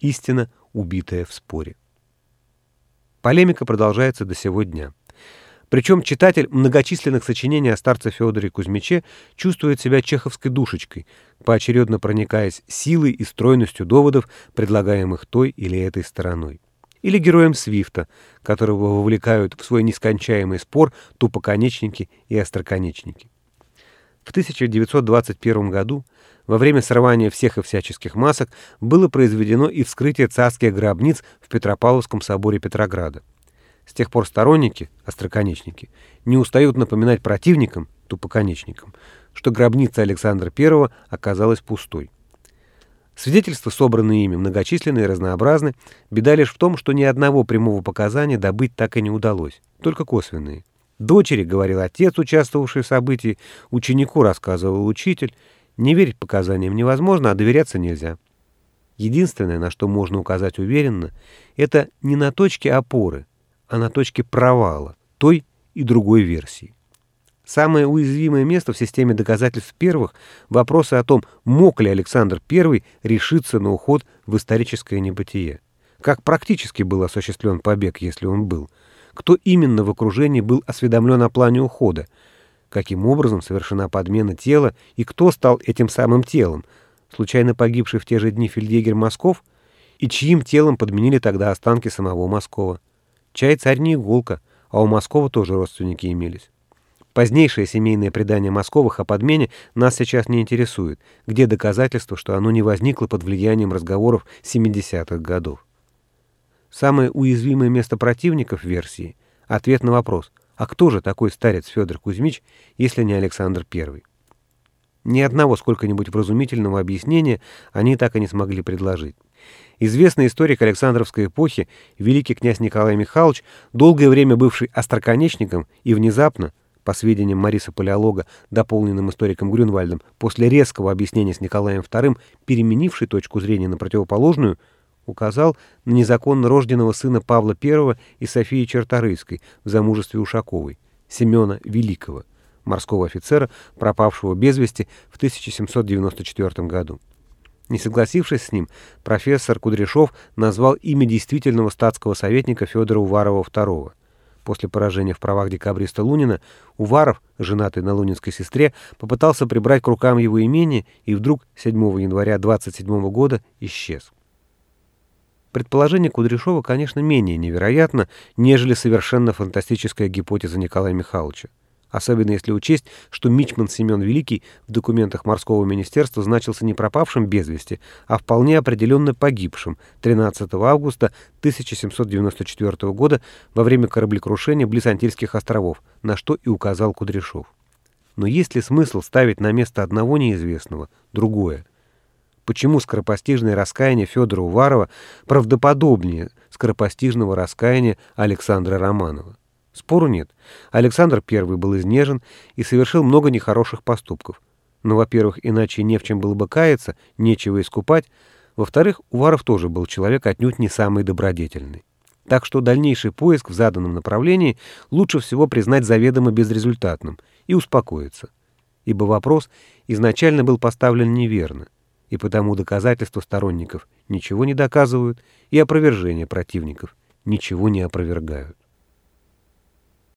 истина, убитая в споре. Полемика продолжается до сего дня. Причем читатель многочисленных сочинений о старце Федоре Кузьмиче чувствует себя чеховской душечкой, поочередно проникаясь силой и стройностью доводов, предлагаемых той или этой стороной. Или героем Свифта, которого вовлекают в свой нескончаемый спор тупоконечники и остроконечники. В 1921 году, во время срывания всех и всяческих масок, было произведено и вскрытие царских гробниц в Петропавловском соборе Петрограда. С тех пор сторонники, остроконечники, не устают напоминать противникам, тупоконечникам, что гробница Александра I оказалась пустой. Свидетельства, собранные ими, многочисленны и разнообразны. Беда лишь в том, что ни одного прямого показания добыть так и не удалось, только косвенные. Дочери, говорил отец, участвовавший в событии, ученику рассказывал учитель. Не верить показаниям невозможно, а доверяться нельзя. Единственное, на что можно указать уверенно, это не на точке опоры, а на точке провала той и другой версии. Самое уязвимое место в системе доказательств первых – вопросы о том, мог ли Александр I решиться на уход в историческое небытие. Как практически был осуществлен побег, если он был? Кто именно в окружении был осведомлен о плане ухода? Каким образом совершена подмена тела и кто стал этим самым телом? Случайно погибший в те же дни фельдъегерь Москов? И чьим телом подменили тогда останки самого Москова? Чай царь не иголка, а у Москова тоже родственники имелись. Позднейшее семейное предание Московых о подмене нас сейчас не интересует, где доказательства, что оно не возникло под влиянием разговоров 70-х годов. Самое уязвимое место противников версии – ответ на вопрос, а кто же такой старец Федор Кузьмич, если не Александр I? Ни одного сколько-нибудь вразумительного объяснения они так и не смогли предложить. Известный историк Александровской эпохи, великий князь Николай Михайлович, долгое время бывший остроконечником и внезапно, по сведениям Мариса Палеолога, дополненным историком Грюнвальдом, после резкого объяснения с Николаем II, переменивший точку зрения на противоположную, указал на незаконно рожденного сына Павла I и Софии Черторийской в замужестве Ушаковой, Семена Великого, морского офицера, пропавшего без вести в 1794 году. Не согласившись с ним, профессор Кудряшов назвал имя действительного статского советника Федора Уварова II. После поражения в правах декабриста Лунина Уваров, женатый на лунинской сестре, попытался прибрать к рукам его имение и вдруг 7 января 27 года исчез. Предположение Кудряшова, конечно, менее невероятно, нежели совершенно фантастическая гипотеза Николая Михайловича особенно если учесть, что Мичман Семен Великий в документах морского министерства значился не пропавшим без вести, а вполне определенно погибшим 13 августа 1794 года во время кораблекрушения близ Антильских островов, на что и указал Кудряшов. Но есть ли смысл ставить на место одного неизвестного другое? Почему скоропостижное раскаяние Федора Уварова правдоподобнее скоропостижного раскаяния Александра Романова? Спору нет. Александр I был изнежен и совершил много нехороших поступков. Но, во-первых, иначе не в чем было бы каяться, нечего искупать. Во-вторых, Уваров тоже был человек отнюдь не самый добродетельный. Так что дальнейший поиск в заданном направлении лучше всего признать заведомо безрезультатным и успокоиться. Ибо вопрос изначально был поставлен неверно, и потому доказательства сторонников ничего не доказывают, и опровержения противников ничего не опровергают.